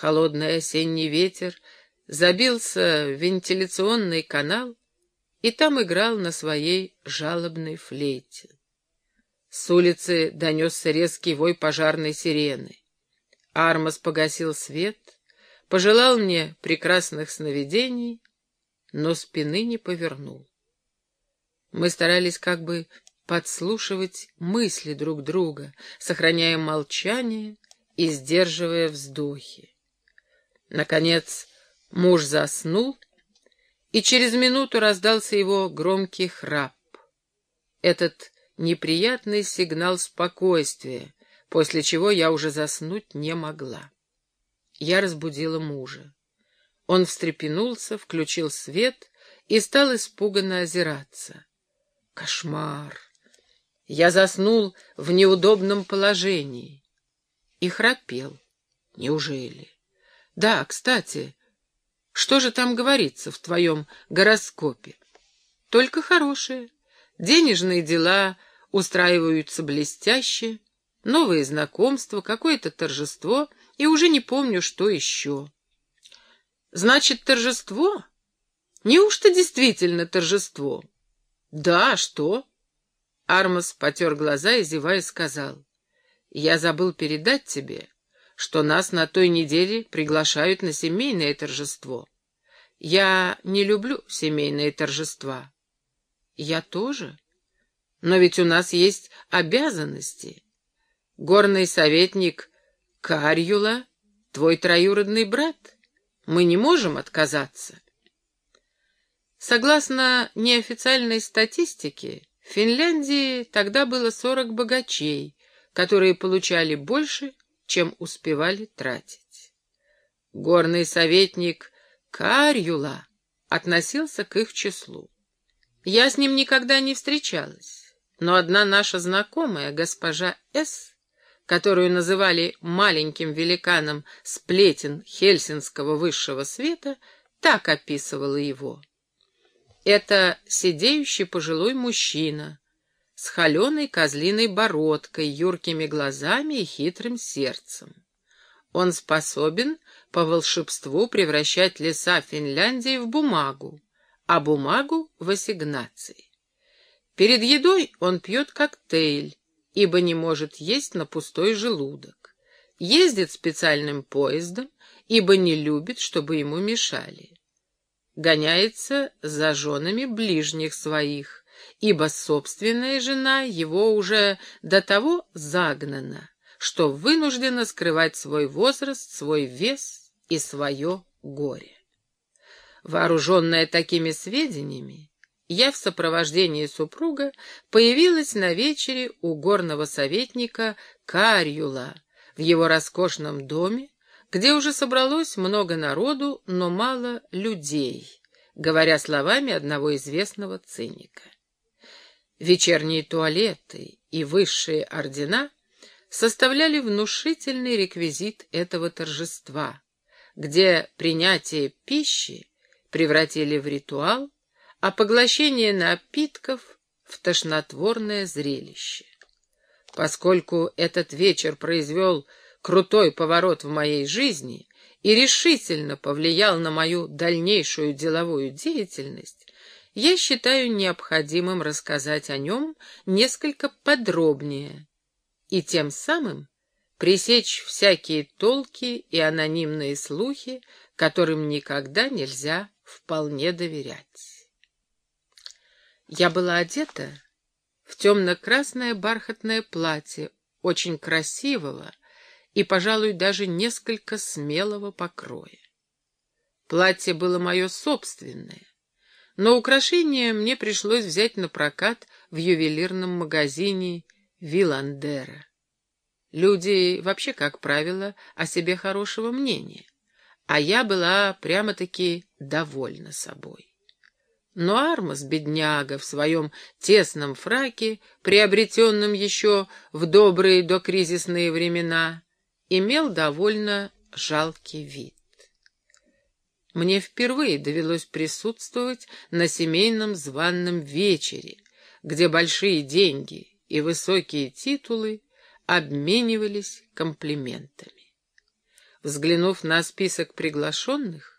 Холодный осенний ветер забился в вентиляционный канал и там играл на своей жалобной флейте. С улицы донесся резкий вой пожарной сирены. Армас погасил свет, пожелал мне прекрасных сновидений, но спины не повернул. Мы старались как бы подслушивать мысли друг друга, сохраняя молчание и сдерживая вздохи. Наконец муж заснул, и через минуту раздался его громкий храп. Этот неприятный сигнал спокойствия, после чего я уже заснуть не могла. Я разбудила мужа. Он встрепенулся, включил свет и стал испуганно озираться. Кошмар! Я заснул в неудобном положении и храпел. Неужели? Да, кстати, что же там говорится в твоем гороскопе? Только хорошее. Денежные дела устраиваются блестяще, новые знакомства, какое-то торжество, и уже не помню, что еще. Значит, торжество? Неужто действительно торжество? Да, что? Армас потер глаза и, зевая, сказал. Я забыл передать тебе, что нас на той неделе приглашают на семейное торжество. Я не люблю семейные торжества. Я тоже. Но ведь у нас есть обязанности. Горный советник Карюла, твой троюродный брат. Мы не можем отказаться. Согласно неофициальной статистике, в Финляндии тогда было 40 богачей, которые получали больше, чем успевали тратить. Горный советник Карюла относился к их числу. Я с ним никогда не встречалась, но одна наша знакомая, госпожа С., которую называли маленьким великаном сплетен хельсинского высшего света, так описывала его. Это сидеющий пожилой мужчина, с холеной козлиной бородкой, юркими глазами и хитрым сердцем. Он способен по волшебству превращать леса Финляндии в бумагу, а бумагу — в ассигнации. Перед едой он пьет коктейль, ибо не может есть на пустой желудок. Ездит специальным поездом, ибо не любит, чтобы ему мешали. Гоняется за женами ближних своих, ибо собственная жена его уже до того загнана, что вынуждена скрывать свой возраст, свой вес и свое горе. Вооруженная такими сведениями, я в сопровождении супруга появилась на вечере у горного советника Карюла в его роскошном доме, где уже собралось много народу, но мало людей, говоря словами одного известного циника. Вечерние туалеты и высшие ордена составляли внушительный реквизит этого торжества, где принятие пищи превратили в ритуал, а поглощение напитков — в тошнотворное зрелище. Поскольку этот вечер произвел крутой поворот в моей жизни и решительно повлиял на мою дальнейшую деловую деятельность, я считаю необходимым рассказать о нем несколько подробнее и тем самым пресечь всякие толки и анонимные слухи, которым никогда нельзя вполне доверять. Я была одета в темно-красное бархатное платье, очень красивого и, пожалуй, даже несколько смелого покроя. Платье было мое собственное, но украшения мне пришлось взять на прокат в ювелирном магазине Виландера. Люди вообще, как правило, о себе хорошего мнения, а я была прямо-таки довольна собой. Но Армас, бедняга, в своем тесном фраке, приобретенном еще в добрые докризисные времена, имел довольно жалкий вид. Мне впервые довелось присутствовать на семейном званном вечере, где большие деньги и высокие титулы обменивались комплиментами. Взглянув на список приглашенных,